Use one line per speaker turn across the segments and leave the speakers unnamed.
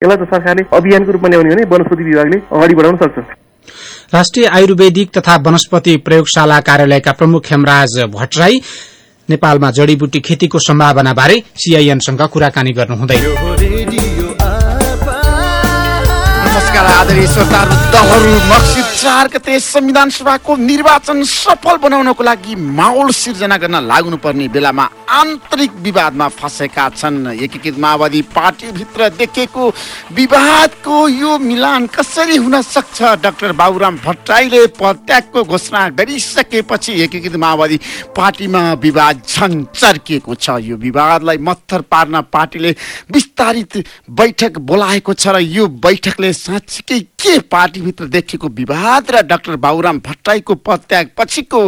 यसलाई त सरकारले अभियानको रूपमा ल्याउने भने वनस्पति विभागले अगाडि बढाउन सक्छ।
राष्ट्रिय आयुर्वेदिक तथा वनस्पति प्रयोगशाला कार्यालयका प्रमुख हेमराज भट्टराई नेपालमा जड़ीबुटी खेतीको सम्भावना बारे सीआईएनसँग कुराकानी गर्नुहुँदै।
नमस्कार आदरणीय श्रोताहरू दलहरू मक्सिद चार गते संविधान सभाको निर्वाचन सफल बनाउनको लागि माहौल सिर्जना गर्न लाग्नुपर्ने बेलामा आन्तरिक विवादमा फँसेका छन्। एकीकृत माओवादी पार्टीभित्र देखिएको विवादको यो मिलान कसरी हुन सक्छ? डाक्टर बाबुराम भट्टराईले पदत्यागको घोषणा गरिसकेपछि एकीकृत माओवादी पार्टीमा विवाद झन् चर्किएको छ। यो विवादलाई मत्थर पार्न पार्टीले विस्तारित बैठक बोलाएको छ र यो बैठकले साँच्चीकै के पार्टीभित्र देखिएको विवाद? र डाक्टर बाबुराम भट्टराईको पदत्याग पछिको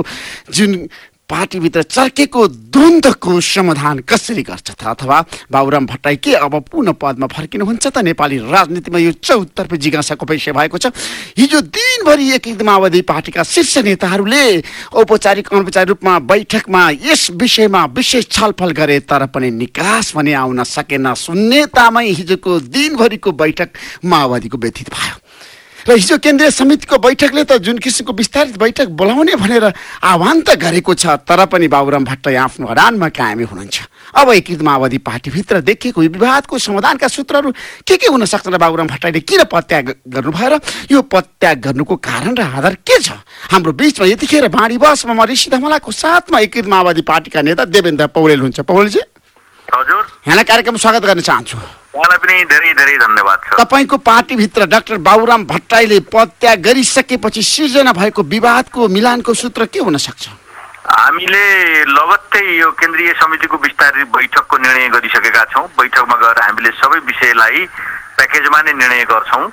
जुन पार्टीभित्र चर्केको द्वन्द्वको समाधान कसरी गर्छ त? अथवा बाबुराम भट्टराई के अब पुनः पदमा फर्किनुहुन्छ त? नेपाली राजनीतिमा यो चौतर्फी जिज्ञासाको विषय भएको छ। हिजो दिनभरि एकीकृत माओवादी पार्टीका शीर्ष नेताहरूले औपचारिक अनौपचारिक रूपमा बैठकमा यस विषयमा विशेष छलफल गरे तर पनि निकास भने आउन सकेन। शून्यतामै हिजोको दिनभरिको बैठक माओवादीको व्यतीत भयो। र हिजो केन्द्रीय समितिको बैठकले त जुन किसिमको विस्तारित बैठक बोलाउने भनेर आह्वान त गरेको छ तर पनि बाबुराम भट्टराई आफ्नो अडानमा कायमी हुनुहुन्छ। अब एकीकृत माओवादी पार्टीभित्र देखिएको यो विवादको समाधानका सूत्रहरू के के हुन सक्छन् र बाबुराम भट्टराईले किन पत्याग गर्नुभयो र यो पत्याग गर्नुको कारण र आधार के छ? हाम्रो बिचमा यतिखेर बाँडी बसमा म ऋषि धमलाको साथमा एकीकृत माओवादी पार्टीका नेता देवेन्द्र पौडेल हुन्छ पौडेलजी?
हजुर।
यहाँलाई कार्यक्रम स्वागत गर्न चाहन्छु।
उहाँलाई पनि धेरै धेरै धन्यवाद छ।
तपाईँको पार्टीभित्र डाक्टर बाबुराम भट्टराईले पदत्याग गरिसकेपछि सिर्जना भएको विवादको मिलानको सूत्र के हुन सक्छ?
हामीले लगत्तै यो केन्द्रीय समितिको विस्तारित बैठकको निर्णय गरिसकेका छौँ। बैठकमा गएर हामीले सबै विषयलाई प्याकेजमा नै निर्णय गर्छौँ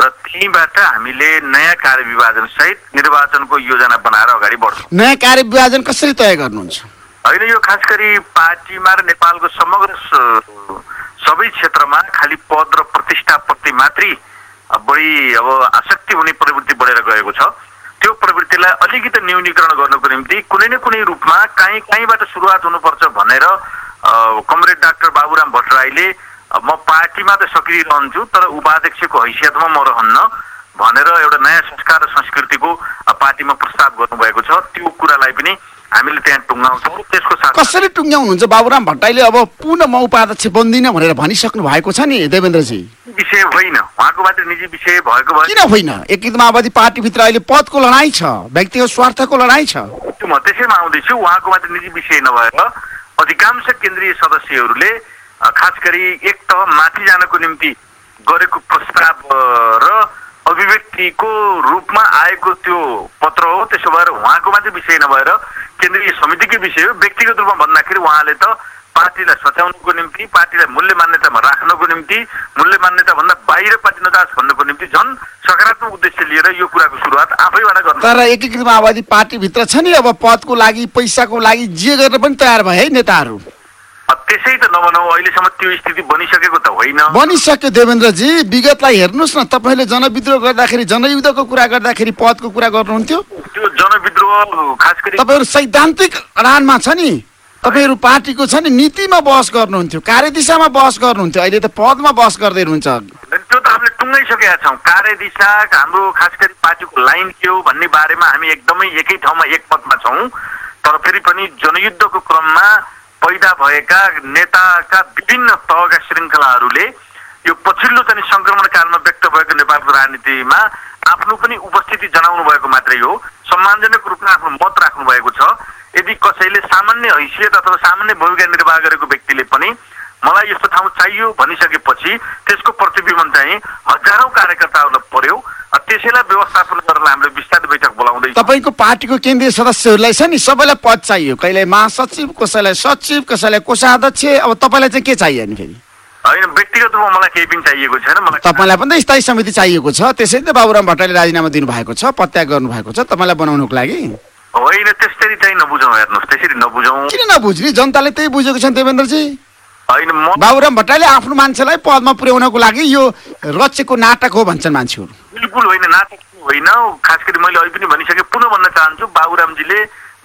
र त्यहीँबाट हामीले नयाँ कार्यविभाजन सहित निर्वाचनको योजना बनाएर अगाडि बढ्छौँ।
नयाँ कार्यविभाजन कसरी तय गर्नुहुन्छ?
होइन यो खास गरी पार्टीमा र नेपालको समग्र सबै क्षेत्रमा खालि पद र प्रतिष्ठाप्रति मात्रै बढी अब आसक्ति हुने प्रवृत्ति बढेर गएको छ। त्यो प्रवृत्तिलाई अलिकति न्यूनीकरण गर्नको निम्ति कुनै न कुनै रूपमा काहीँ काहीँबाट सुरुवात हुनुपर्छ भनेर कमरेड डाक्टर बाबुराम भट्टराईले म पार्टीमा त सक्रिय रहन्छु तर उपाध्यक्षको हैसियतमा म रहन्न भनेर एउटा नयाँ संस्कार र संस्कृतिको पार्टीमा प्रस्ताव गर्नुभएको छ। त्यो कुरालाई पनि हामीले त्यहाँ टुङ्गाउँछौँ त्यसको साथ
कसरी टुङ्ग्याउनुहुन्छ बाबुराम भट्टराईले अब पुनः म उपाध्यक्ष बन्दिनँ भनेर भनिसक्नु भएको छ नि देवेन्द्रजी?
विषय होइन। उहाँको मात्रै निजी विषय भएको भए
किन होइन? एकीकृत माओवादी पार्टीभित्र अहिले पदको लडाइँ छ व्यक्तिगत स्वार्थको लडाइँ छ।
म त्यसैमा आउँदैछु। उहाँको मात्रै निजी विषय नभएर अधिकांश केन्द्रीय सदस्यहरूले खास गरी एक तह माथि जानको निम्ति गरेको प्रस्ताव र अभिव्यक्तिको रूपमा आएको त्यो पत्र हो त्यसो भएर उहाँको मात्रै विषय नभएर केन्द्रीय समितिकै विषय हो। व्यक्तिगत रूपमा भन्दाखेरि उहाँले त पार्टीलाई सच्याउनुको निम्ति पार्टीलाई मूल्य मान्यतामा राख्नको निम्ति मूल्य मान्यताभन्दा बाहिर पार्टी नजाओस् भन्नको निम्ति झन् सकारात्मक उद्देश्य लिएर यो कुराको सुरुवात आफैबाट गर्नु।
तर एकीकृत माओवादी पार्टीभित्र छ नि अब पदको लागि पैसाको लागि जे गर्न पनि तयार भए है नेताहरू।
त्यसै त नबनाऊ अहिलेसम्म त्यो स्थिति बनिसकेको त होइन।
बनिसक्यो देवेन्द्रजी विगतलाई हेर्नुहोस् न तपाईँले जनविद्रोह गर्दाखेरि जनयुद्धको कुरा गर्दाखेरि पदको कुरा गर्नुहुन्थ्यो।
त्यो जनविद्रोह खास गरी
तपाईँहरू सैद्धान्तिक अडानमा छ नि। तपाईँहरू पार्टीको छ नि नीतिमा बहस गर्नुहुन्थ्यो कार्यदिशामा बहस गर्नुहुन्थ्यो अहिले त पदमा बहस गर्दै हुनुहुन्छ।
त्यो त हामीले टुङ्गाइसकेका छौँ। कार्यदिशा हाम्रो खास गरी पार्टीको लाइन के हो भन्ने बारेमा हामी एकदमै एकै ठाउँमा एक पदमा छौँ। तर फेरि पनि जनयुद्धको क्रममा पैदा भएका नेताका विभिन्न तहका श्रृङ्खलाहरूले यो पछिल्लो चाहिँ सङ्क्रमण कालमा व्यक्त भएको नेपालको राजनीतिमा आफ्नो पनि उपस्थिति जनाउनु भएको मात्रै हो। सम्मानजनक रूपमा आफ्नो मत राख्नु भएको छ। यदि कसैले सामान्य हैसियत अथवा सामान्य भूमिका निर्वाह गरेको व्यक्तिले पनि मलाई यस्तो ठाउँ चाहियो भनिसकेपछि त्यसको प्रतिबिम्बन चाहिँ हजारौँ कार्यकर्ताहरूलाई पर्यो त्यसैलाई व्यवस्थापन गर्न हामीले विस्तारित बैठक बोलाउँदैछौँ
तपाईँको पार्टीको केन्द्रीय सदस्यहरूलाई छ नि सबैलाई पद चाहियो। कहिले महासचिव कसैलाई सचिव कसैलाई कोषाध्यक्ष अब तपाईँलाई चाहिँ के चाहियो नि फेरि?
होइन व्यक्तिगत रूपमा मलाई केही पनि चाहिएको छैन मलाई
तपाईँलाई पनि त स्थायी समिति चाहिएको छ। त्यसै त बाबुराम भट्टराईले राजीनामा दिनुभएको छ पत्याग गर्नुभएको छ तपाईँलाई बनाउनुको लागि?
होइन त्यसरी चाहिँ नबुझौँ हेर्नुहोस् त्यसरी नबुझौँ।
किन नबुझ्ने? जनताले त्यही बुझेको छ देवेन्द्रजी। बाबुराम भट्टराईले आफ्नो मान्छेलाई पदमा पुर्याउनको लागि यो रचेको नाटक हो भन्छन् मान्छेहरू।
बिल्कुल होइन नाटक होइन खास गरी मैले अहिले पनि भनिसकेँ पुनः भन्न चाहन्छु बाबुरामजीले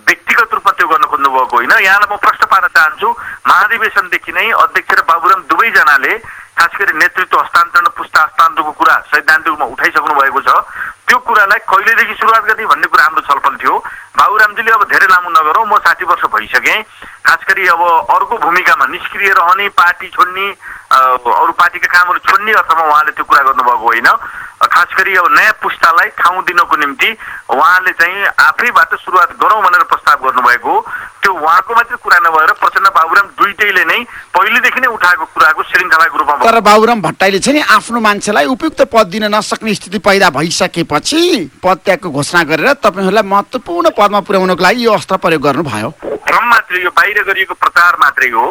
व्यक्तिगत रूपमा त्यो गर्न खोज्नु भएको होइन। यहाँलाई म प्रश्न पार्न चाहन्छु महाधिवेशनदेखि नै अध्यक्ष र बाबुराम दुवैजनाले खास गरी नेतृत्व हस्तान्तरण पुस्ता हस्तान्तरणको कुरा सैद्धान्तिक रूपमा उठाइसक्नु भएको छ। त्यो कुरालाई कहिलेदेखि सुरुवात गर्ने भन्ने कुरा हाम्रो छलफल थियो। बाबुरामजीले अब धेरै लामो नगरौँ म साठी वर्ष भइसकेँ। खास गरी अब अर्को भूमिकामा निष्क्रिय रहने पार्टी छोड्ने अरू पार्टीका कामहरू छोड्ने अर्थमा उहाँले त्यो कुरा गर्नुभएको होइन। खास गरी अब नयाँ पुस्तालाई ठाउँ दिनको निम्ति उहाँले चाहिँ आफैबाट सुरुवात गरौँ भनेर प्रस्ताव गर्नुभएको हो। त्यो उहाँको मात्रै कुरा नभएर प्रचण्ड बाबुराम दुइटैले नै पहिलेदेखि नै उठाएको कुराको श्रृङ्खलाको रूपमा
तर बाबुराम भट्टराईले चाहिँ आफ्नो मान्छेलाई उपयुक्त पद दिन नसक्ने स्थिति पैदा भइसकेपछि पद त्यागको घोषणा गरेर तपाईँहरूलाई महत्त्वपूर्ण पदमा पुर्याउनको लागि यो अस्त्र प्रयोग गर्नुभयो।
भ्रम मात्रै यो बाहिर गरिएको प्रचार मात्रै हो।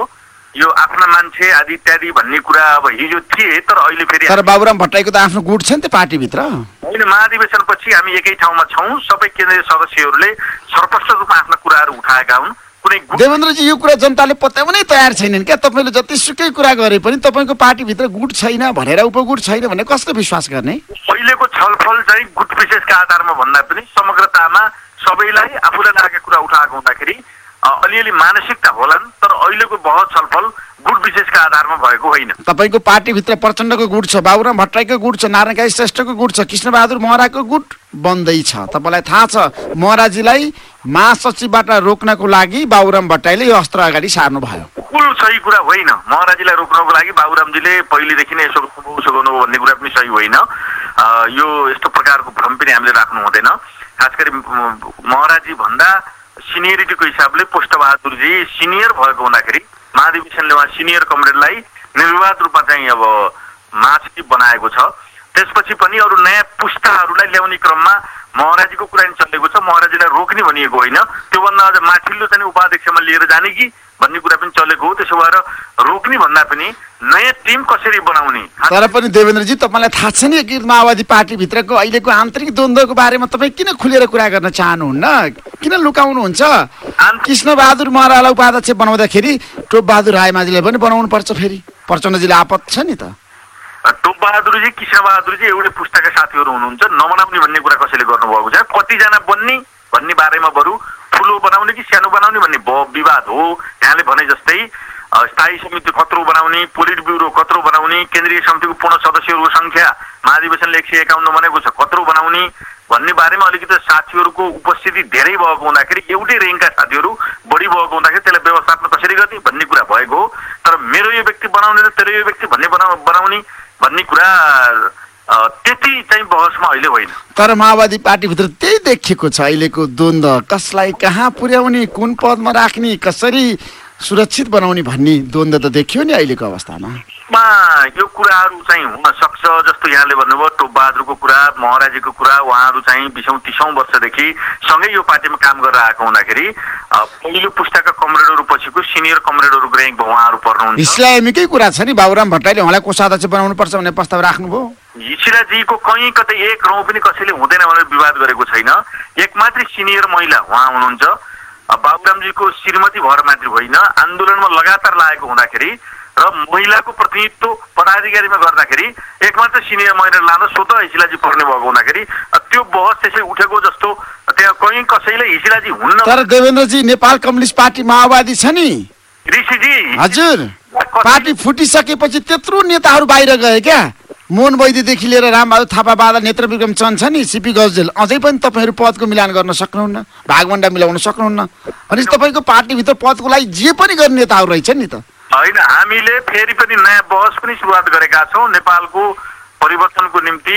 यो आफ्ना मान्छे आदि इत्यादि भन्ने कुरा अब हिजो थिए तर अहिले फेरि
तर बाबुराम भट्टराईको त आफ्नो गुट छ नि त पार्टीभित्र।
होइन महाधिवेशनपछि हामी एकै ठाउँमा छौँ सबै केन्द्रीय सदस्यहरूले सर्वस्व रूपमा आफ्ना कुराहरू उठाएका हुन्।
देवेन्द्रजी यो कुरा जनताले पत्याउनै तयार छैनन् क्या? तपाईँले जतिसुकै कुरा गरे पनि तपाईँको पार्टीभित्र गुट छैन भनेर उपगुट छैन भने कसले विश्वास गर्ने?
अहिलेको छलफल चाहिँ गुट विशेषका आधारमा भन्दा पनि समग्रतामा सबैलाई आफूलाई लागेको कुरा उठाएको हुँदाखेरि अलिअलि मानसिकता होलान् तर अहिलेको बहस छलफल गुट विशेषका आधारमा भएको होइन।
तपाईँको पार्टीभित्र प्रचण्डको गुट छ बाबुराम भट्टराईको गुट छ नारायण काई श्रेष्ठको गुट छ कृष्णबहादुर महराको गुट बन्दैछ तपाईँलाई थाहा छ महराजीलाई महासचिवबाट रोक्नको लागि बाबुराम भट्टराईले यो अस्त्र अगाडि सार्नु भयो
कुल सही कुरा होइन। महाराजीलाई रोक्नको लागि बाबुरामजीले पहिलेदेखि नै यसो उसो गर्नुभयो भन्ने कुरा पनि सही होइन। यो यस्तो प्रकारको भ्रम पनि हामीले राख्नु हुँदैन। खास गरी महाराजी भन्दा सिनियरिटीको हिसाबले पुष्टबहादुरजी सिनियर भएको हुँदाखेरि महाधिवेशनले उहाँ सिनियर कमरेडलाई निर्विवाद रूपमा चाहिँ अब महासचिव बनाएको छ। त्यसपछि पनि अरू नयाँ पुस्ताहरूलाई ल्याउने क्रममा महाराजीको कुरा नि चलेको छ। महाराजीलाई रोक्ने भनिएको होइन। त्योभन्दा अझ माथिल्लो चाहिँ उपाध्यक्षमा लिएर जाने कि भन्ने कुरा पनि चलेको हो। त्यसो भएर रोक्ने भन्दा पनि नयाँ टिम कसरी बनाउने?
तर पनि देवेन्द्रजी तपाईँलाई थाहा छ नि एकीकृत माओवादी पार्टीभित्रको अहिलेको आन्तरिक द्वन्द्वको बारेमा तपाईँ किन खुलेर कुरा गर्न चाहनुहुन्न? किन लुकाउनुहुन्छ? कृष्णबहादुर महरालाई उपाध्यक्ष बनाउँदाखेरि टोपबहादुर रायमाझीले पनि बनाउनु पर्छ फेरि। प्रचण्डजीले आपत छ नि त।
टोप बहादुरजी कृष्ण बहादुरजी एउटै पुस्ताका साथीहरू हुनुहुन्छ। नबनाउने भन्ने कुरा कसैले गर्नुभएको छ? कतिजना बन्ने भन्ने बारेमा बरु ठुलो बनाउने कि सानो बनाउने भन्ने विवाद हो। यहाँले भने जस्तै स्थायी समिति कत्रो बनाउने पोलिट ब्युरो कत्रो बनाउने केन्द्रीय समितिको पूर्ण सदस्यहरूको सङ्ख्या महाधिवेशनले एक सय एकाउन्न बनेको छ। कत्रो बनाउने भन्ने बारेमा अलिकति साथीहरूको उपस्थिति धेरै भएको हुँदाखेरि एउटै रेङ्कका साथीहरू बढी भएको हुँदाखेरि त्यसलाई व्यवस्थापन कसरी गर्ने भन्ने कुरा भएको हो। तर मेरो यो व्यक्ति बनाउने र तेरो यो व्यक्ति भन्ने बना बनाउने भन्ने कुरा त्यति चाहिँ बहसमा अहिले होइन।
तर माओवादी पार्टीभित्र त्यही देखिएको छ अहिलेको द्वन्द्व कसलाई कहाँ पुर्याउने कुन पदमा राख्ने कसरी सुरक्षित बनाउने भन्ने द्वन्द्व त देखियो नि अहिलेको अवस्थामा।
मा यो कुराहरू चाहिँ हुन सक्छ जस्तो यहाँले भन्नुभयो टोपबहादुरको कुरा महाराजीको कुरा उहाँहरू चाहिँ बिसौँ तिसौँ वर्षदेखि सँगै यो पार्टीमा काम गरेर आएको हुँदाखेरि पहिलो पुस्ताका कमरेडहरू पछिको सिनियर कमरेडहरूको ऱ्याङ्कमा उहाँहरू पर्नुहुन्छ।
इस्लामीकै कुरा छ नि बाबुराम भट्टराईले उहाँलाई कोषाध्यक्ष बनाउनु पर्छ भन्ने प्रस्ताव राख्नुभयो।
हिसिराजीको कहीँ कतै एक रौँ पनि कसैले हुँदैन भनेर विवाद गरेको छैन। एक मात्रै सिनियर महिला उहाँ हुनुहुन्छ। बाबुरामजीको श्रीमती भएर मात्रै होइन आन्दोलनमा लगातार लागेको हुँदाखेरि र महिलाको प्रतिनिधित्व पदाधिकारीमा गर्दाखेरि एक मात्र सिनियर महिला लाँदा स्वतः हिसिलाजी पर्ने भएको हुँदाखेरि त्यो बहस त्यसै उठेको जस्तो त्यहाँ कहीँ कसैले हिसिलाजी हुन्न
तर देवेन्द्रजी नेपाल कम्युनिस्ट पार्टी माओवादी छ नि।
ऋषिजी
हजुर। पार्टी फुटिसकेपछि त्यत्रो नेताहरू बाहिर गए क्या। मोहन वैद्यदेखि लिएर रामबहादुर थापा बादल नेत्र विक्रम चन्द छ नि सिपी गजल अझै पनि तपाईँहरू पदको मिलान गर्न सक्नुहुन्न भागभन्डा मिलाउन सक्नुहुन्न। भनेपछि तपाईँको पार्टीभित्र पदको लागि जे पनि गर्ने नेताहरू रहेछन् नि त।
होइन हामीले फेरि पनि नयाँ बहस पनि सुरुवात गरेका छौँ। नेपालको परिवर्तनको निम्ति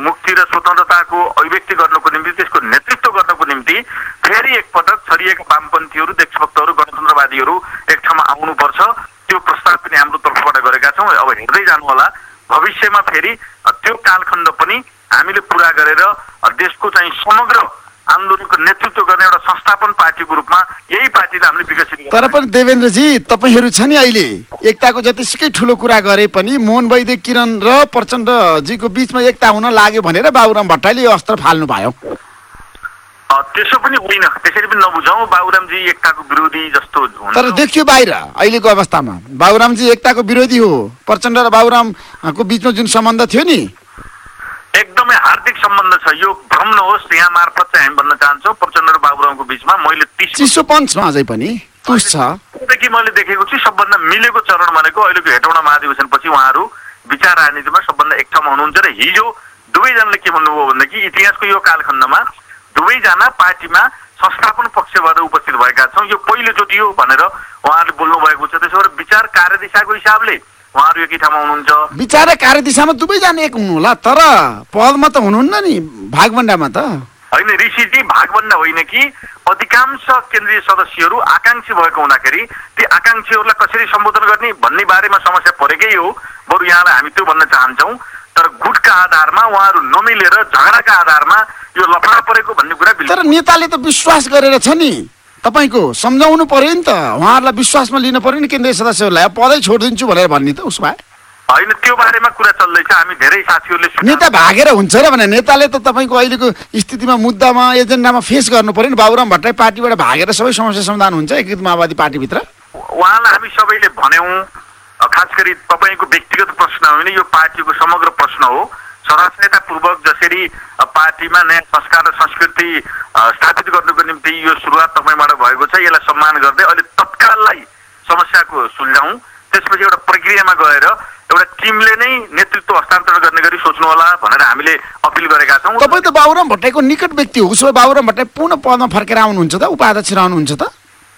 मुक्ति र स्वतन्त्रताको अभिव्यक्ति गर्नको निम्ति त्यसको नेतृत्व गर्नको निम्ति फेरि एकपटक छरिएका वामपन्थीहरू देशभक्तहरू गणतन्त्रवादीहरू एक ठाउँमा आउनुपर्छ। त्यो प्रस्ताव पनि हाम्रो तर्फबाट गरेका छौँ। अब हेर्दै जानु होला भविष्यमा फेरि त्यो कालखण्ड पनि हामीले पुरा गरेर देशको चाहिँ समग्र आन्दोलनको नेतृत्व गर्ने एउटा संस्थापन पार्टीको रूपमा यही पार्टीलाई हामीले विकसित
तर पनि देवेन्द्रजी तपाईँहरू छ नि अहिले। एकताको जतिसुकै ठुलो कुरा गरे पनि मोहन वैद्य किरण र प्रचण्डजीको बिचमा एकता हुन लाग्यो भनेर बाबुराम भट्टराईले अस्त्र फाल्नु भयो
त्यसो पनि होइन। त्यसरी पनि नबुझौँ बाबुरामजी एकताको विरोधी जस्तो
तर देखियो बाहिर अहिलेको अवस्थामा। बाबुरामजी एकताको विरोधी हो। प्रचण्ड र बाबुरामको बिचमा जुन सम्बन्ध थियो नि।
एकदमै हार्दिक सम्बन्ध छ। यो भ्रम नहोस् यहाँ मार्फत चाहिँ हामी भन्न चाहन्छौँ प्रचण्ड र बाबुरामको बिचमा। मैले
चिसोपन छ अझै पनि। तुस छ।
मैले देखेको छु सबभन्दा मिलेको चरण भनेको अहिलेको हेटौँडा महाधिवेशनपछि उहाँहरू विचार राजनीतिमा सबभन्दा एक ठाउँमा हुनुहुन्छ। र हिजो दुवैजनाले के भन्नुभयो भनेदेखि इतिहासको यो कालखण्डमा दुवैजना पार्टीमा संस्थापन पक्षबाट उपस्थित भएका छौँ। यो पहिलोचोटि हो भनेर उहाँहरूले बोल्नु भएको छ। त्यसो भएर विचार कार्यदिशाको हिसाबले उहाँहरू एकै ठाउँमा हुनुहुन्छ।
विचार र कार्यदिशामा दुवैजना एक हुनु होला तर पदमा त हुनुहुन्न नि भागभण्डामा त।
होइन ऋषिजी भागभन्दा होइन कि? अधिकांश केन्द्रीय सदस्यहरू आकाङ्क्षी भएको हुँदाखेरि ती आकाङ्क्षीहरूलाई कसरी सम्बोधन गर्ने भन्ने बारेमा समस्या परेकै हो। बरु यहाँलाई हामी त्यो भन्न चाहन्छौँ। तर गुटका आधारमा उहाँहरू नमिलेर झगडाका आधारमा यो लफडा परेको भन्ने कुरा
तर नेताले त विश्वास गरेर छ नि। तपाईँको सम्झाउनु पर्यो नि त। उहाँहरूलाई विश्वासमा लिनु पर्यो नि केन्द्रीय सदस्यहरूलाई। पदै छोडिदिन्छु भनेर भन्ने त उसो भए।
होइन त्यो बारेमा कुरा चल्दैछ। हामी धेरै साथीहरूले
नेता भागेर हुन्छ र भने नेताले त तपाईँको अहिलेको स्थितिमा मुद्दामा एजेन्डामा फेस गर्नु पर्यो नि। बाबुराम भट्टराई पार्टीबाट भागेर सबै समस्या समाधान हुन्छ। एकीकृत माओवादी पार्टीभित्र।
उहाँलाई हामी सबैले भन्यौँ। खास गरी तपाईँको व्यक्तिगत प्रश्न होइन यो पार्टीको समग्र प्रश्न हो सदाशयतापूर्वक जसरी पार्टीमा नयाँ संस्कार र संस्कृति स्थापित गर्नुको निम्ति यो सुरुवात तपाईँबाट भएको छ यसलाई सम्मान गर्दै अहिले तत्काललाई समस्याको सुल्झाउँ त्यसपछि एउटा प्रक्रियामा गएर एउटा टिमले नै नेतृत्व हस्तान्तरण गर्ने गरी सोच्नु होला भनेर हामीले अपिल गरेका छौँ
तपाईँ त बाबुराम भट्टराईको निकट व्यक्ति हो उसो बाबुराम भट्टराई पुनः पदमा फर्केर आउनुहुन्छ त उपाध्यक्ष रहनुहुन्छ त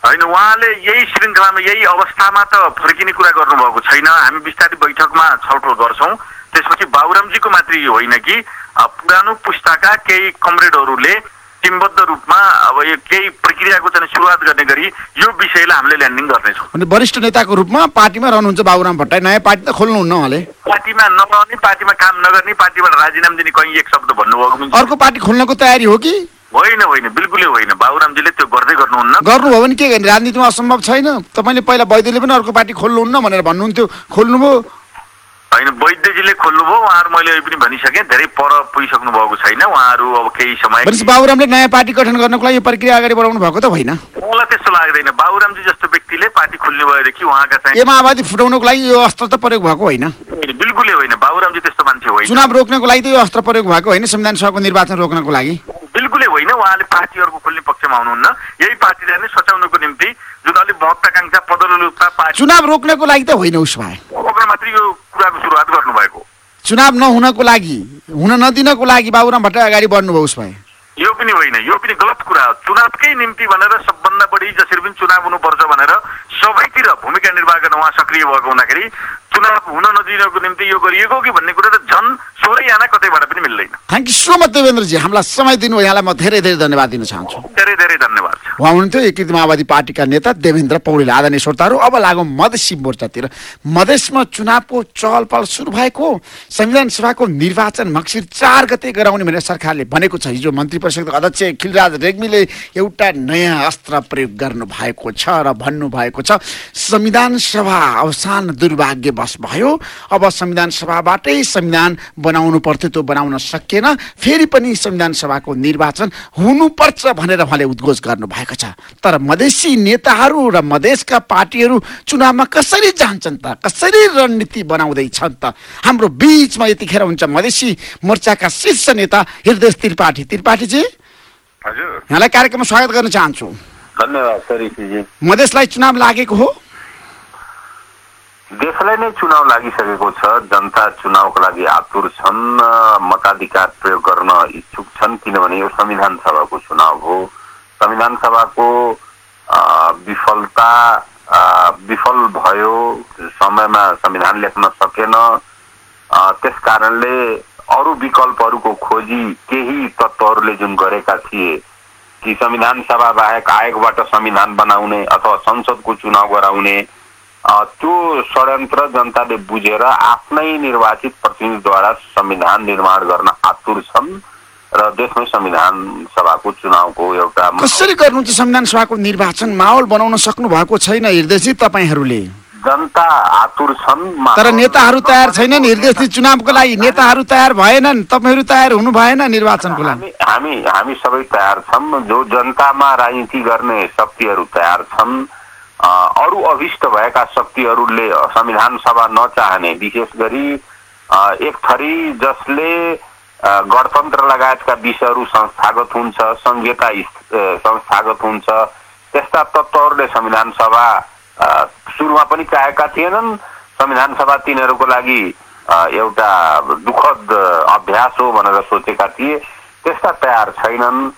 होइन उहाँले यही श्रृङ्खलामा यही अवस्थामा त फर्किने कुरा गर्नुभएको छैन। हामी बिस्तारै बैठकमा छलफल गर्छौँ। त्यसपछि बाबुरामजीको मात्रै होइन कि पुरानो पुस्ताका केही कमरेडहरूले टिमबद्ध रूपमा अब यो केही प्रक्रियाको चाहिँ सुरुवात गर्ने गरी यो विषयलाई हामीले ल्यान्डिङ गर्नेछौँ।
अनि वरिष्ठ नेताको रूपमा पार्टीमा रहनुहुन्छ बाबुराम भट्टराई। नयाँ पार्टी त खोल्नुहुन्न उहाँले।
पार्टीमा नरहने पार्टीमा काम नगर्ने पार्टीबाट राजीनामा दिने कहीँ एक शब्द भन्नुभएको
अर्को पार्टी खोल्नको तयारी हो कि?
होइन होइन बिल्कुलै होइन। बाबुरामजीले त्यो गर्दै गर्नुहुन्न।
गर्नुभयो भने के गर्ने? राजनीतिमा असम्भव छैन। तपाईँले पहिला वैद्यले पनि अर्को पार्टी खोल्नुहुन्न भनेर भन्नुहुन्थ्यो। खोल्नुभयो।
होइन वैद्यजीले खोल्नुभयो। उहाँहरू मैले अहिले पनि भनिसकेँ धेरै पर पुगिसक्नु भएको छैन। उहाँहरू अब केही समय
बाबुरामले नयाँ पार्टी गठन गर्नको लागि यो प्रक्रिया अगाडि बढाउनु भएको त होइन।
मलाई त्यस्तो लाग्दैन। बाबुरामजी जस्तो व्यक्तिले पार्टी खोल्ने भएदेखि उहाँका चाहिँ
ए माओवादी फुटाउनको लागि यो अस्त्र त प्रयोग भएको होइन
बिल्कुलै होइन। बाबुरामजी त्यस्तो मान्छे होइन।
चुनाव रोक्नको लागि त यो अस्त्र प्रयोग भएको होइन। संविधान सभाको निर्वाचन रोक्नको लागि।
होइन उहाँले पार्टीहरूको खोल्ने पक्षमा हुनुहुन्न। यही पार्टीलाई नै सचाउनको निम्ति जुन अलिक महत्वाकांक्षा पदलुप्ता पार्टी
चुनाव रोक्नको लागि त होइन उस भए
ओकर मात्रै यो कुराको सुरुवात गर्नुभएको।
चुनाव नहुनको लागि हुन नदिनको लागि बाबुराम भट्टराई अगाडि बढ्नुभयो उस भए
यो पनि होइन यो पनि गलत कुरा हो। चुनावकै निम्ति भनेर सबभन्दा बढी जसरी पनि चुनाव हुनुपर्छ भनेर सबैतिर भूमिका निर्वाह गर्न उहाँ सक्रिय भएको हुँदाखेरि चुनाव हुन नदिनको निम्ति यो गरिएको कि भन्ने कुरा त झन् सोह्रै आना कतैबाट पनि मिल्दैन।
Thank you so much Devendra ji. हामीलाई समय दिनुभयो यहाँलाई म धेरै धेरै धन्यवाद दिन चाहन्छु।
धेरै धेरै धन्यवाद।
उहाँ हुनुहुन्थ्यो एकीकृत माओवादी पार्टीका नेता देवेन्द्र पौडेल आदरणीय श्रोताहरू। अब लागौँ मधेसी मोर्चातिर। मधेसमा चुनावको चहल पहल सुरु भएको संविधान सभाको निर्वाचन मक्सिर चार गते गराउने भनेर सरकारले भनेको छ। हिजो मन्त्री परिषदको अध्यक्ष खिलराज रेग्मीले एउटा नयाँ अस्त्र प्रयोग गर्नु भएको छ र भन्नुभएको छ संविधान सभा अवसान दुर्भाग्यवश भयो। अब संविधान सभाबाटै संविधान बनाउनु पर्थ्यो त्यो बनाउन सकिएन फेरि पनि संविधान सभाको निर्वाचन हुनुपर्छ भनेर उहाँले उद्घोष गर्नु भएको छ। तर मधेसी नेताहरू र मधेसका पार्टीहरू चुनावमा कसरी जान्छन् त कसरी रणनीति बनाउँदैछन् त? हाम्रो बिचमा यतिखेर हुन्छ मधेसी मोर्चाका शीर्ष नेता हृदय त्रिपाठी। त्रिपाठीजी?
हजुर।
यहाँलाई कार्यक्रममा स्वागत गर्न चाहन्छु।
धन्यवाद
मधेसलाई चुनाव लागेको हो?
देशलाई नै चुनाव लागिसकेको छ जनता चुनावको लागि आतुर छन् मताधिकार प्रयोग गर्न इच्छुक छन् किनभने यो संविधान सभाको चुनाव हो। संविधान सभाको विफलता विफल भयो समयमा संविधान लेख्न सकेन त्यस कारणले अरू विकल्पहरूको खोजी केही तत्त्वहरूले जुन गरेका थिए कि संविधान सभा बाहेक आयोगबाट संविधान बनाउने अथवा संसदको चुनाव गराउने त्यो षड्यन्त्र जनताले बुझेर आफ्नै निर्वाचित प्रतिनिधिद्वारा संविधान निर्माण गर्न आतुर छन् र देशमै संविधान सभाको चुनावको एउटा
कसरी गर्नुहुन्छ संविधान सभाको निर्वाचन? माहौल बनाउन सक्नु भएको छैन हृदयजी तपाईँहरूले।
जनता आतुर छन्
तर नेताहरू तयार छैनन् हृदयजी चुनावको लागि। नेताहरू तयार भएनन् तपाईँहरू तयार हुनु भएन निर्वाचनको लागि।
हामी हामी सबै तयार छौँ। जो जनतामा राजनीति गर्ने शक्तिहरू तयार छन् अरू अभिष्ट भएका शक्तिहरूले संविधान सभा नचाहने विशेष गरी एक थरी जसले गणतन्त्र लगायतका विषयहरू संस्थागत हुन्छ अ, संस्थागत हुन्छ त्यस्ता तत्त्वहरूले संविधान सभा सुरुमा पनि चाहेका थिएनन्। संविधान सभा तिनीहरूको लागि
एउटा दुःखद अभ्यास हो भनेर सोचेका थिए। त्यस्ता तयार छैनन्।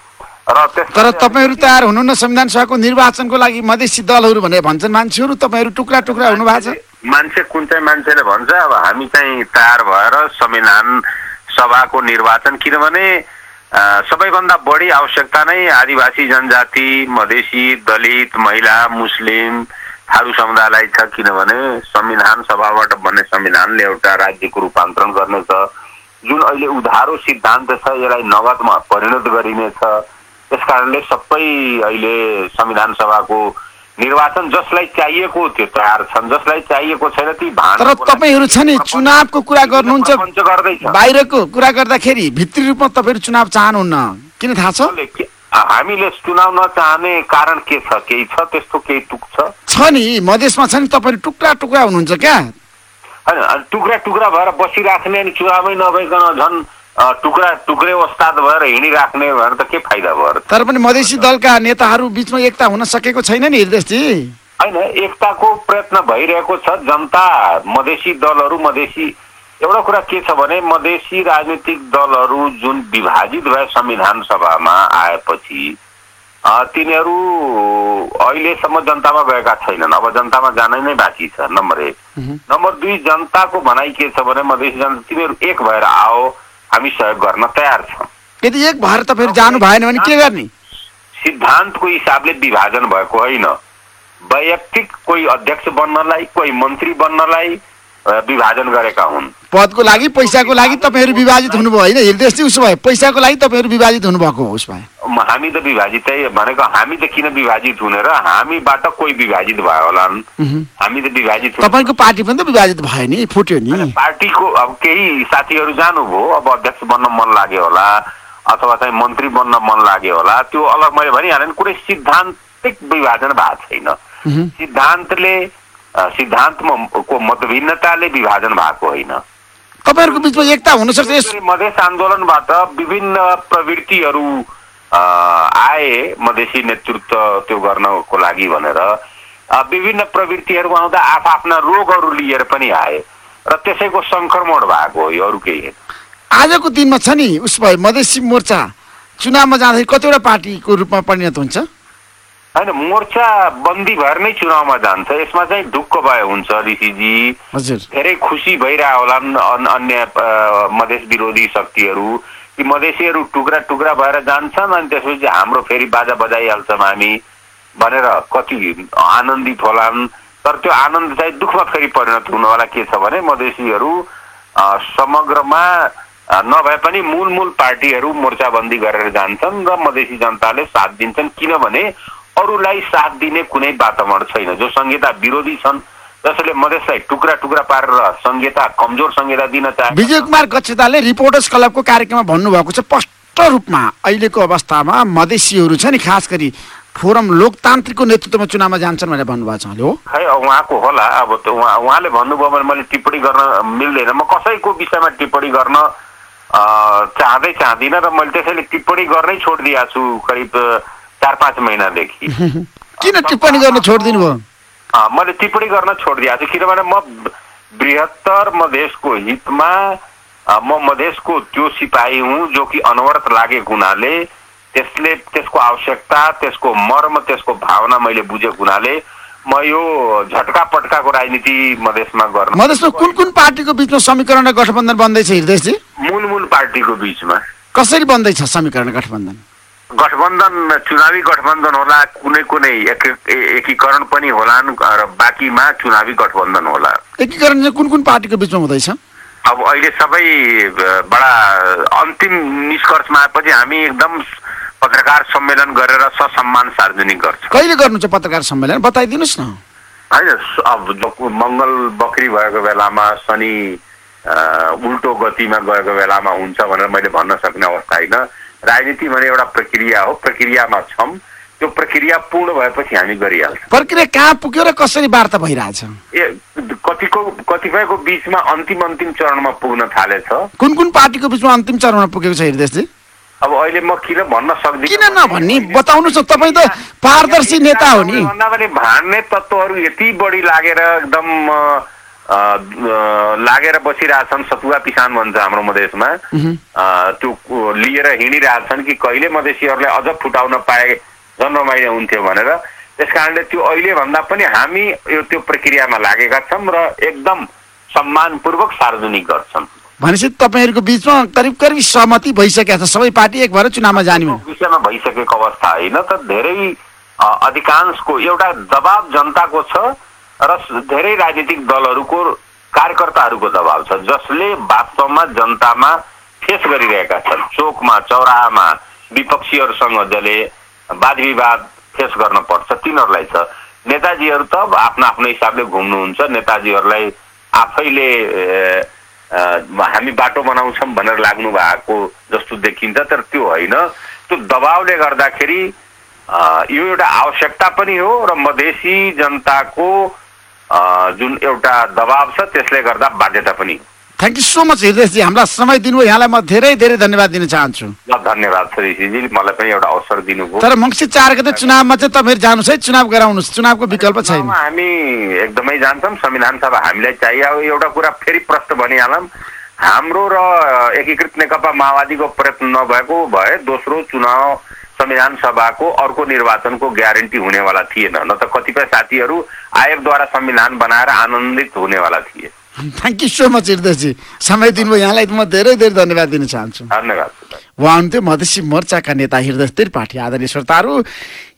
तर तपाईँहरू तयार हुनुहुन्न संविधान सभाको निर्वाचनको लागि मधेसी दलहरू भनेर भन्छन् मान्छेहरू तपाईँहरू टुक्रा टुक्रा हुनु भएको छ
मान्छे कुन चाहिँ मान्छेले भन्छ अब हामी चाहिँ तयार भएर संविधान सभाको निर्वाचन किनभने सबैभन्दा बढी आवश्यकता नै आदिवासी जनजाति मधेसी दलित महिला मुस्लिम थारू समुदायलाई छ किनभने संविधान सभाबाट बन्ने संविधानले एउटा राज्यको रूपान्तरण गर्नेछ। जुन अहिले उधारो सिद्धान्त छ यसलाई नगदमा परिणत गरिनेछ। त्यस कारणले सबै अहिले संविधान सभाको निर्वाचन जसलाई चाहिएको त्यो तयार छन् जसलाई चाहिएको छैन ती
तर तपाईँहरू छ नि चुनावको कुरा गर्नुहुन्छ। बाहिरको कुरा गर्दाखेरि भित्री रूपमा तपाईँहरू चुनाव चाहनुहुन्न। किन थाहा छ?
हामीले चुनाव नचाहने कारण के छ? केही छ? त्यस्तो केही टुक छ?
नि मधेसमा छ नि तपाईँहरू टुक्रा टुक्रा हुनुहुन्छ क्या?
होइन टुक्रा टुक्रा भएर बसिराख्ने अनि चुनावै नभइकन झन् टुक्रा टुक्रे वस्ताद भएर हिँडिराख्ने भनेर त के फाइदा भयो?
तर पनि मधेसी दलका नेताहरू बिचमा एकता हुन सकेको छैन नि हृदयजी
होइन एकताको प्रयत्न भइरहेको छ। जनता मधेसी दलहरू मधेसी एउटा कुरा के छ भने मधेसी राजनीतिक दलहरू जुन विभाजित भए संविधान सभामा आएपछि तिनीहरू अहिलेसम्म जनतामा गएका छैनन्। अब जनतामा जानै नै बाँकी छ नम्बर एक। नम्बर दुई जनताको भनाइ के छ भने मधेसी जनता तिमीहरू एक भएर आओ। हामी सहयोग गर्न तयार छौँ।
यदि एक भएर तपाईँहरू जानु भएन भने के गर्ने?
सिद्धान्तको हिसाबले विभाजन भएको होइन। वैयक्तिक कोही अध्यक्ष बन्नलाई कोही मन्त्री बन्नलाई विभाजन गरेका हुन्।
पदको लागि पैसाको लागि तपाईँहरू विभाजित हुनुभयो होइन? हृदयजी उसो भए पैसाको लागि तपाईँहरू विभाजित हुनुभएको हो उस भए
म- हामी त विभाजितै भनेको हामी त किन विभाजित हुने र हामीबाट कोही विभाजित भयो होला? हामी त विभाजित
तपाईँको पार्टी पनि त विभाजित भयो नि फुट्यो नि।
पार्टीको अब केही साथीहरू जानुभयो अब अध्यक्ष बन्न मन लाग्यो होला अथवा चाहिँ मन्त्री बन्न मन लाग्यो होला त्यो अलग मैले भनिहालेँ कुनै सिद्धान्तिक विभाजन भएको छैन। सिद्धान्तले सिद्धान्तमा को मतभिन्नताले विभाजन भएको होइन।
तपाईँहरूको बिचमा एकता हुनसक्छ यस
यसरी मधेस आन्दोलनबाट विभिन्न प्रवृत्तिहरू आए मधेसी नेतृत्व त्यो गर्नको लागि भनेर। विभिन्न प्रवृत्तिहरू आउँदा आफ्ना रोगहरू लिएर पनि आए र त्यसैको सङ्क्रमण भएको हो यो अरू केही होइन।
आजको दिनमा छ नि उस भए मधेसी मोर्चा चुनावमा जाँदाखेरि कतिवटा पार्टीको रूपमा परिणत हुन्छ?
होइन मोर्चा बन्दी भएर नै चुनावमा जान्छ। यसमा चाहिँ ढुक्क भए हुन्छ ऋषिजी धेरै खुसी भइरह होलान् अन- अन्य मधेस विरोधी शक्तिहरू। कि मधेसीहरू टुक्रा टुक्रा भएर जान्छन् अनि त्यसपछि हाम्रो फेरि बाजा बजाइहाल्छौँ हामी भनेर कति आनन्दित होलान्। तर त्यो आनन्द चाहिँ दुःखमा फेरि परिणत हुनेवाला के छ भने मधेसीहरू समग्रमा नभए पनि मूल मूल पार्टीहरू मोर्चाबन्दी गरेर जान्छन् र मधेसी जनताले साथ दिन्छन्। किनभने अरूलाई साथ दिने कुनै वातावरण छैन। जो संहिता विरोधी छन् जसले मधेसलाई टुक्रा टुक्रा पारेर संहिता कमजोर संहिता दिन चाहे।
विजय कुमार गच्छेताले रिपोर्टर्स क्लबको कार्यक्रममा भन्नुभएको छ स्पष्ट रूपमा अहिलेको अवस्थामा मधेसीहरू छ नि खास गरी फोरम लोकतान्त्रिकको नेतृत्वमा चुनावमा जान्छन् भनेर भन्नुभएको छ। हो
खै उहाँको होला अब त उहाँ उहाँले भन्नुभयो भने मैले टिप्पणी गर्न मिल्दैन। म कसैको विषयमा टिप्पणी गर्न चाहँदै चाहदिनँ र मैले त्यसैले टिप्पणी गर्नै छोडिदिएको छु। करिब चार पाँच महिनादेखि।
किन टिप्पणी गर्न छोडिदिनु भयो?
मैले टिप्पणी गर्न छोडिदिएको छु किनभने म बृहत्तर मधेसको हितमा म मधेसको त्यो सिपाही हुँ जो कि अनवरत लागेको हुनाले त्यसले त्यसको आवश्यकता त्यसको मर्म त्यसको भावना मैले बुझेको हुनाले म यो झट्का पट्काको राजनीति मधेसमा गर्न
मधेसमा कुन कुन पार्टीको बिचमा समीकरण र गठबन्धन बन्दैछ हृदयजी
मूल मूल पार्टीको बिचमा।
कसरी बन्दैछ समीकरण गठबन्धन?
गठबन्धन चुनावी गठबन्धन होला कुनै कुनै एक- एकीकरण पनि होलान् र बाँकीमा चुनावी गठबन्धन होला।
एकीकरण चाहिँ कुन कुन पार्टीको बिचमा हुँदैछ?
अब अहिले सबै बडा अन्तिम निष्कर्षमा आएपछि हामी एकदम पत्रकार सम्मेलन गरेर ससम्मान सार्वजनिक गर्छौँ।
कहिले गर्नु छ पत्रकार सम्मेलन? बताइदिनुहोस् न।
होइन अब मङ्गल बकरी भएको बेलामा शनि उल्टो गतिमा गएको बेलामा हुन्छ भनेर मैले भन्न सक्ने अवस्था होइन। राजनीति भने एउटा प्रक्रिया हो प्रक्रियामा छौँ। त्यो प्रक्रिया पूर्ण भएपछि हामी गरिहाल्छौँ।
प्रक्रिया कहाँ पुग्यो र कसरी वार्ता भइरहेछ?
ए कतिको कतिपयको बिचमा अन्तिम अन्तिम चरणमा पुग्न थालेछ।
कुन कुन पार्टीको बिचमा अन्तिम चरणमा पुगेको छ हृदयजी
अब अहिले म किन भन्न सक्दिनँ?
किन नभन्ने? बताउनुहोस् न तपाईँ त पारदर्शी नेता हो नि।
भन्दा पनि भान्ने तत्त्वहरू यति बढी लागेर एकदम लागेर बसिरहेछन् सतुवा पिसान भन्छ हाम्रो मधेसमा। त्यो लिएर हिँडिरहेछन् कि कहिले मधेसीहरूलाई अझ फुटाउन पाए झन् रमाइलो हुन्थ्यो भनेर। त्यस कारणले त्यो अहिले भन्दा पनि हामी यो त्यो प्रक्रियामा लागेका छौँ र एकदम सम्मानपूर्वक सार्वजनिक गर्छन्
भनेपछि तपाईँहरूको बिचमा करिब करिब सहमति भइसकेको छ। सबै पार्टी एक भएर चुनावमा जाने
विषयमा भइसकेको अवस्था होइन त धेरै अधिकांशको एउटा दबाब जनताको छ। र धेरै राजनीतिक दलहरूको कार्यकर्ताहरूको दबाब छ जसले वास्तवमा जनतामा फेस गरिरहेका छन्। चोकमा चौराहामा विपक्षीहरूसँग जसले वाद विवाद फेस गर्न पर्छ तिनीहरूलाई छ। नेताजीहरू त आफ्नो आफ्नो हिसाबले घुम्नुहुन्छ नेताजीहरूलाई आफैले हामी बाटो बनाउँछौँ भनेर लाग्नु भएको जस्तो देखिन्छ तर त्यो होइन। त्यो दबावले गर्दाखेरि यो एउटा आवश्यकता पनि हो र मधेसी जनताको जुन एउटा दबाव छ त्यसले गर्दा बाध्यता पनि।
थ्याङ्क यू सो मच हृदयजी हामीलाई समय दिनुभयो। यहाँलाई म धेरै धेरै धन्यवाद दिन चाहन्छु।
ल धन्यवाद छ ऋषिजी मलाई पनि एउटा अवसर दिनुभयो।
तर मङ्सिर चार गते चुनावमा चाहिँ तपाईँहरू जानुहोस् है। चुनाव गराउनुहोस्। चुनावको विकल्प छैन।
हामी एकदमै जान्छौँ। संविधान सभा हामीलाई चाहियो। एउटा कुरा फेरि प्रश्न भनिहालौँ। हाम्रो र एकीकृत नेकपा माओवादीको प्रयत्न नभएको भए दोस्रो चुनाव संविधान सभाको अर्को निर्वाचनको ग्यारेन्टी हुनेवाला थिएन। न त कतिपय साथीहरू आयोगद्वारा संविधान बनाएर आनन्दित हुनेवाला थिए।
थ्याङ्क यू सो मच हृदयजी समय दिनुभयो यहाँलाई म धेरै धेरै धन्यवाद दिन चाहन्छु।
धन्यवाद।
उहाँ हुन्थ्यो मधेसी मोर्चाका नेता हृदय त्रिपाठी आदरणीय श्रोताहरू।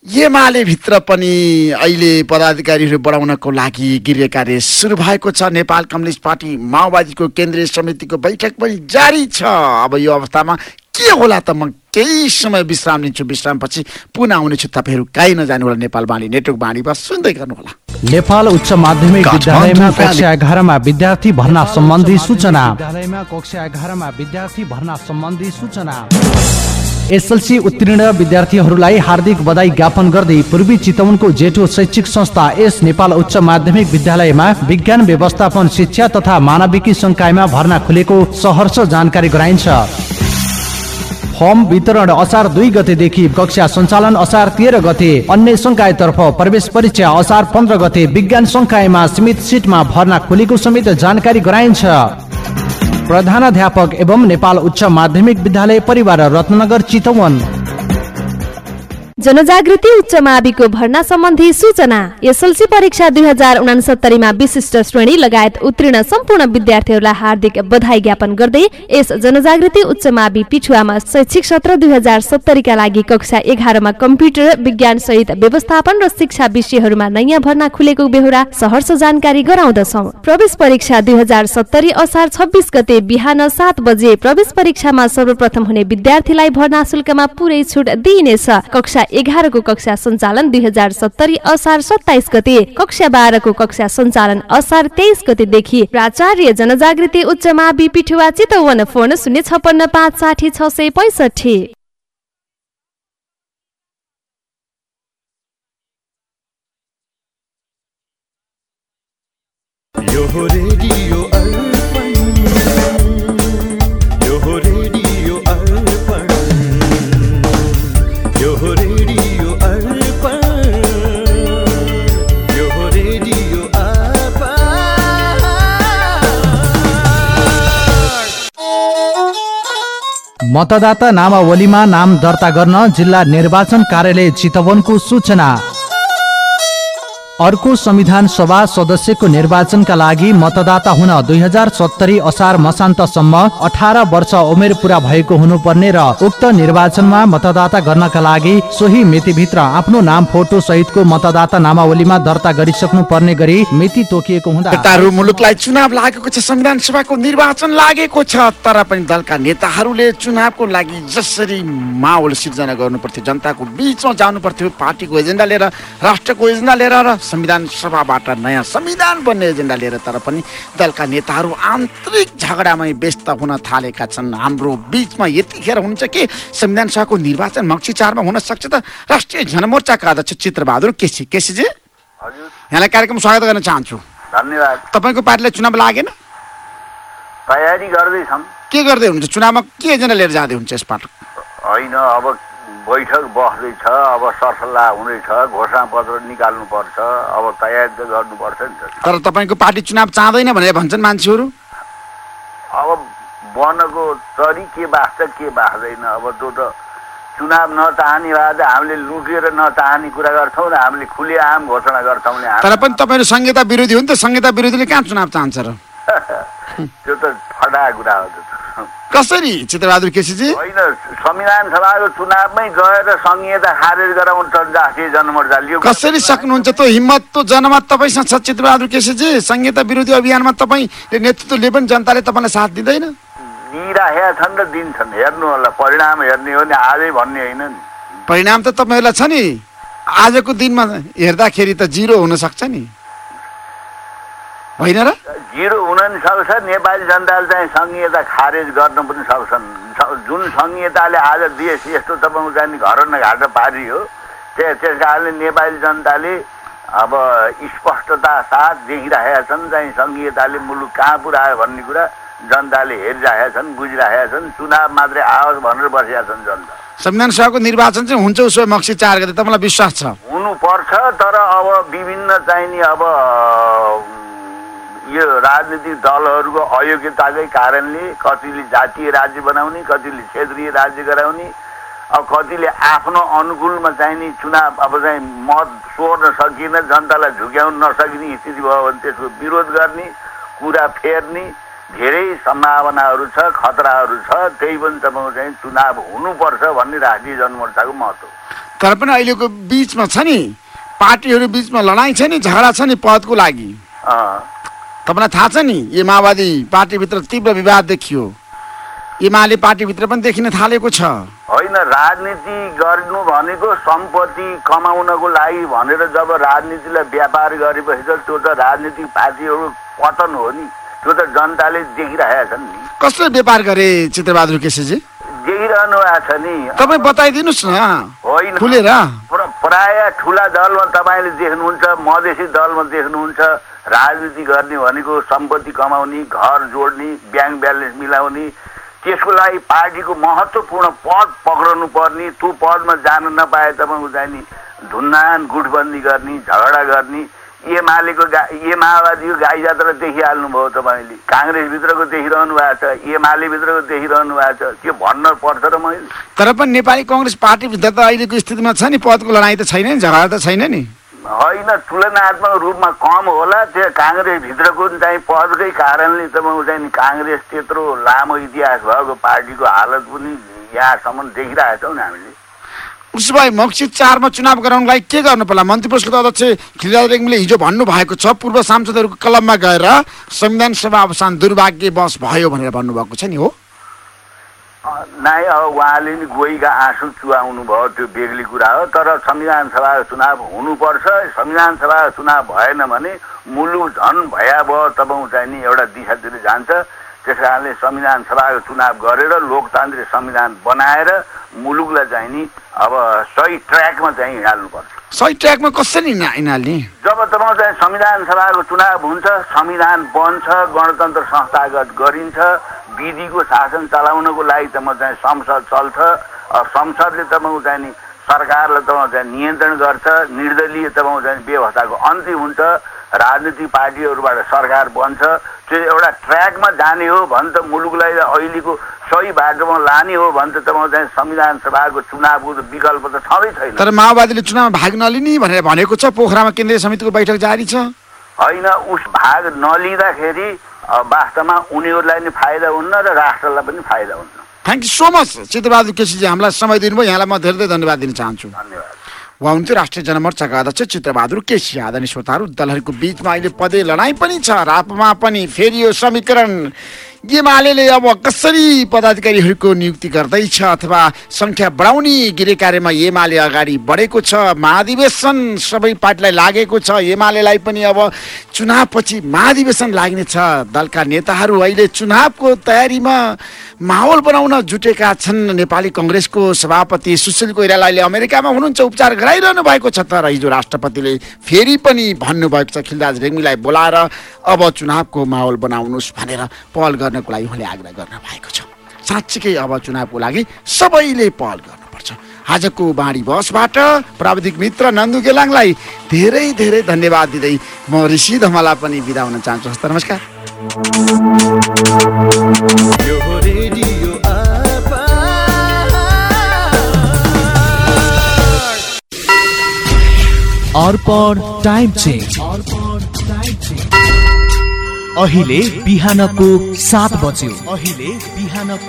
भित्र पनि अहिले पदाधिकारीहरू बढाउनको लागि गृह कार्य सुरु भएको छ। नेपाल कम्युनिस्ट पार्टी माओवादीको केन्द्रीय समितिको बैठक पनि जारी छ। अब यो अवस्थामा के होला त म केही समय विश्राम लिन्छु। विश्रामपछि पुनः आउनेछु तपाईँहरू काहीँ नजानु होला नेपाल बाणी नेटवर्क बाणीमा। सुन्दै गर्नुहोला।
नेपाल उच्च माध्यमिक विद्यालयमा कक्षा एघारमा विद्यार्थी भर्ना सम्बन्धी सूचना। विद्यालयमा कक्षा एघारमा विद्यार्थी भर्ना सम्बन्धी सूचना। एसएलसी उत्तीर्ण विद्यार्थीहरूलाई हार्दिक बधाई ज्ञापन गर्दै पूर्वी चितवनको जेठो शैक्षिक संस्था एस नेपाल उच्च माध्यमिक विद्यालयमा विज्ञान व्यवस्थापन शिक्षा तथा मानविकी संकायमा भर्ना खुलेको सहर्ष जानकारी गराइन्छ। फर्म वितरण असार दुई गतेदेखि कक्षा सञ्चालन असार तेह्र गते अन्य संकायतर्फ प्रवेश परीक्षा असार पन्ध्र गते विज्ञान संकायमा सीमित सिटमा भर्ना खुलेको समेत जानकारी गराइन्छ। प्रधानाध्यापक एवं नेपाल उच्च माध्यमिक विद्यालय परिवार रत्नगर चितवन।
जनजागृति उच्च माविको भर्ना सम्बन्धी सूचना। एसएलसी परीक्षा दुई हजार उनासत्तरीमा विशिष्ट श्रेणी लगायत उत्तीर्ण सम्पूर्ण विद्यार्थीहरूलाई हार्दिक बधाई ज्ञापन गर्दै यस जनजागृति उच्च मावि पिठुवामा शैक्षिक सत्र दुई हजार सत्तरीका लागि कक्षा एघारमा कम्प्युटर विज्ञान सहित व्यवस्थापन र शिक्षा विषयहरूमा नयाँ भर्ना खुलेको बेहोरा सहर्ष जानकारी गराउँदछौ। प्रवेश परीक्षा दुई हजार सत्तरी असार छब्बिस गते बिहान सात बजे प्रवेश परीक्षामा सर्वप्रथम हुने विद्यार्थीलाई भर्ना शुल्कमा पुरै छुट दिइनेछ। कक्षा एघारको कक्षा सञ्चालन दुई हजार सत्तरी असार सत्ताइस गते कक्षा बाह्रको कक्षा सञ्चालन असार तेइस गतेदेखि प्राचार्य जनजागृति उच्च मावि पिठुवा चितवन फोन शून्य छपन्न पाँच साठी छ सय पैँसठी।
यो रेडियो।
मतदाता नामावलीमा नाम दर्ता गर्न जिल्ला निर्वाचन कार्यालय चितवनको सूचना। अर्को संविधान सभा सदस्यको निर्वाचनका लागि मतदाता हुन दुई हजार सत्तरी असार मसान्तसम्म अठार वर्ष उमेर पुरा भएको हुनुपर्ने र उक्त निर्वाचनमा मतदाता गर्नका लागि सोही मितिभित्र आफ्नो नाम फोटो सहितको मतदाता नामावलीमा दर्ता गरिसक्नु पर्ने गरी मिति तोकिएको हुँदा
मुलुकलाई चुनाव लागेको छ संविधान सभाको निर्वाचन लागेको छ तर पनि दलका नेताहरूले चुनावको लागि जसरी माहौल सिर्जना गर्नु जनताको बिचमा जानु पार्टीको एजेन्डा लिएर राष्ट्रको एजेन्डा लिएर संविधान सभाबाट नयाँ संविधान बन्ने एजेन्डा लिएर तर पनि दलका नेताहरू आन्तरिक झगडामै व्यस्त हुन थालेका छन्। हाम्रो बिचमा यतिखेर हुन्छ कि संविधान सभाको निर्वाचन मक्सी चारमा हुन सक्छ त राष्ट्रिय जनमोर्चाका अध्यक्ष चित्रबहादुर केसी। केसीजी यहाँलाई कार्यक्रम स्वागत गर्न चाहन्छु।
धन्यवाद।
तपाईँको पार्टीलाई चुनाव लागेन?
तयारी गर्दैछौँ
के गर्दै हुनुहुन्छ? चुनावमा के एजेन्डा लिएर जाँदै हुन्छ यसपल्ट
होइन अब
बैठक बस्दैछ अब सरसल्लाह हुँदैछ घोषणा पत्र निकाल्नुपर्छ अब तयारी त गर्नुपर्छ नि त।
तर तपाईँको पार्टी चुनाव चाहँदैन भनेर भन्छन् मान्छेहरू?
अब बनको तरी के बाँच्छ के बाँच्दैन अब त्यो त चुनाव नचाहने भए त हामीले लुकेर नचाहने कुरा गर्छौँ र हामीले खुलेआम घोषणा गर्छौँ नि
तर पनि तपाईँहरू संहिता विरोधी हो नि त संहिता विरोधीले कहाँ चुनाव चाहन्छ र?
त्यो त फटा कुरा हो त्यो त।
कसरी चित्रबहादुर केसीजी?
होइन संविधान सभाको चुनावमै गएर संहिता खारेज गराउनु जनमोर्चाले
कसरी सक्नुहुन्छ त्यो हिम्मत? त्यो जनमत तपाईँसँग छ चित्रबहादुर केसीजी? संहिता विरोधी अभियानमा तपाईँले नेतृत्वले पनि जनताले तपाईँलाई साथ दिँदैन।
दिइराखेका छन् र दिन्छन्। हेर्नु होला परिणाम हेर्ने हो नि आजै भन्ने होइन नि।
परिणाम त तपाईँहरूलाई छ नि। आजको दिनमा हेर्दाखेरि त जिरो हुन सक्छ नि। होइन र?
जिरो हुन नि सक्छ नेपाली जनताले चाहिँ संहिता खारेज गर्न पनि सक्छन्। जुन संहिताले आज देश यस्तो तपाईँको चाहिँ घर न घाट पारियो त्यस त्यस कारणले नेपाली जनताले अब स्पष्टता साथ देखिराखेका छन् चाहिँ संहिताले मुलुक कहाँ पुऱ्यायो भन्ने कुरा जनताले हेरिराखेका छन् बुझिराखेका छन् चुनाव मात्रै आओस् भनेर बसेका छन् जनता।
संविधान सभाको निर्वाचन चाहिँ हुन्छ उसो मक्सी चार गते तपाईँलाई विश्वास छ?
हुनुपर्छ तर अब विभिन्न चाहिने अब यो राजनीतिक दलहरूको अयोग्यताकै कारणले कतिले जातीय राज्य बनाउने कतिले क्षेत्रीय राज्य गराउने अब कतिले आफ्नो अनुकूलमा चाहिने चुनाव अब चाहिँ मत सोर्न सकिएन जनतालाई झुक्याउन नसकिने स्थिति भयो भने त्यसको विरोध गर्ने कुरा फेर्ने धेरै सम्भावनाहरू छ खतराहरू छ त्यही पनि तपाईँको चाहिँ चुनाव हुनुपर्छ भन्ने राष्ट्रिय जनमोर्चाको महत्त्व
तर पनि अहिलेको बिचमा छ नि पार्टीहरू बिचमा लडाइँ छ नि झगडा छ नि पदको लागि
अँ।
तपाईँलाई थाहा छ नि यो माओवादी पार्टीभित्र तीव्र विवाद देखियो। एमाले पार्टीभित्र पनि देखिन थालेको छ।
होइन राजनीति गर्नु भनेको सम्पत्ति कमाउनको लागि भनेर जब राजनीतिलाई व्यापार गरेपछि त त्यो त राजनीतिक पार्टीहरू पतन हो नि। त्यो त जनताले देखिरहेका छन् नि।
कसले व्यापार गरे चित्रबहादुर केसीजी?
देखिरहनु भएको छ नि।
तपाईँ बताइदिनुहोस् न।
होइन।
खुलेर।
प्र- प्राय ठुला दलमा तपाईँले देख्नुहुन्छ मधेसी दलमा देख्नुहुन्छ। राजनीति गर्ने भनेको सम्पत्ति कमाउने घर जोड्ने ब्याङ्क ब्यालेन्स मिलाउने त्यसको लागि पार्टीको महत्त्वपूर्ण पद पक्राउनु पर्ने त्यो पदमा जान नपाए तपाईँको जाने धुन्नान गुटबन्दी गर्ने झगडा गर्ने एमालेको गा ए माओवादीको गाई जात्रा देखिहाल्नुभयो तपाईँले। काङ्ग्रेसभित्रको देखिरहनु भएको छ एमालेभित्रको देखिरहनु भएको छ त्यो भन्न पर्छ र मैले।
तर पनि नेपाली कङ्ग्रेस पार्टीभित्र त अहिलेको स्थितिमा छ नि पदको लडाइँ त छैन नि झगडा त छैन नि।
होइन तुलनात्मक रूपमा कम होला त्यो काङ्ग्रेसभित्रको चाहिँ पदकै कारणले तपाईँको चाहिँ काङ्ग्रेस त्यत्रो लामो इतिहास भएको पार्टीको हालत पनि यहाँसम्म देखिरहेका छौँ नि हामीले।
उसो भए मक्सिद चारमा चुनाव गराउनलाई के गर्नु पर्ला? मन्त्री परिषदको अध्यक्ष खिलराज रेग्मीले हिजो भन्नुभएको छ पूर्व सांसदहरूको क्लबमा गएर संविधान सभा अवसान दुर्भाग्यवश भयो भनेर भन्नुभएको छ नि हो।
नाइ अब उहाँले नि गोहीका आँसु चुहाउनु भयो त्यो बेग्ली कुरा हो। तर संविधान सभाको चुनाव हुनुपर्छ। संविधान सभाको चुनाव भएन भने मुलुक झन् भयावह तपाईँको चाहिँ नि एउटा दिशातिर जान्छ। त्यस कारणले संविधान सभाको चुनाव गरेर लोकतान्त्रिक संविधान बनाएर मुलुकलाई चाहिँ नि अब सही ट्र्याकमा चाहिँ हिँडाल्नुपर्छ।
सही ट्र्याकमा कसरी हिँड्ने
जब तपाईँ चाहिँ संविधान सभाको चुनाव हुन्छ संविधान बन्छ गणतन्त्र संस्थागत गरिन्छ। विधिको शासन चलाउनको लागि त म चाहिँ संसद चल्छ। संसदले तपाईँको चाहिँ नि सरकारलाई तपाईँ चाहिँ नियन्त्रण गर्छ निर्दलीय तपाईँको चाहिँ व्यवस्थाको अन्त्य हुन्छ राजनीतिक पार्टीहरूबाट सरकार बन्छ। त्यो एउटा ट्र्याकमा जाने हो भने त मुलुकलाई अहिलेको सही बाटोमा लाने हो भने त तपाईँ चाहिँ संविधान सभाको चुनावको त विकल्प त छँदै छैन।
तर माओवादीले चुनावमा भाग नलिने भनेर भनेको छ पोखरामा केन्द्रीय समितिको बैठक जारी छ।
होइन उस भाग नलिँदाखेरि वास्तवमा उनीहरूलाई नि फाइदा हुन्न र राष्ट्रलाई पनि फाइदा हुन्न
thank you so much Chitrabahadur KCji. हामीलाई समय दिनुभयो यहाँलाई म धेरै धेरै धन्यवाद दिन चाहन्छु।
धन्यवाद।
उहाँ हुन्थ्यो राष्ट्रिय जनमोर्चाका अध्यक्ष चित्रबहादुर केसी। आदरणीय श्रोताहरू दलहरूको बिचमा अहिले पदे लडाइँ पनि छ रापमा पनि फेरि यो समीकरण एमाले अब कसरी पदाधिकारीहरूको नियुक्ति गर्दैछ अथवा सङ्ख्या बढाउने गृह कार्यमा एमाले अगाडि बढेको छ? महाधिवेशन सबै पार्टीलाई लागेको छ। एमालेलाई पनि अब चुनावपछि महाधिवेशन लाग्नेछ। दलका नेताहरू अहिले चुनावको तयारीमा माहौल बनाउन जुटेका छन्। नेपाली कङ्ग्रेसको सभापति सुशील कोइराला अहिले अमेरिकामा हुनुहुन्छ उपचार गराइरहनु भएको छ। तर हिजो राष्ट्रपतिले फेरि पनि भन्नुभएको छ खिलराज रेग्मीलाई बोलाएर अब चुनावको माहौल बनाउनुहोस् भनेर पहल गर्नको लागि उहाँले आग्रह गर्नु भएको छ। साँच्चीकै अब चुनावको लागि सबैले पहल गर्नुपर्छ। आजको बाँडी बसबाट प्राविधिक मित्र नन्दु गेलाङलाई धेरै धेरै धन्यवाद दिँदै म ऋषि धमाला पनि बिदा हुन चाहन्छु। हस्त नमस्कार।
अर्पण टाइम चेक अहिले बिहानको सात बज्यो। अहिले बिहानको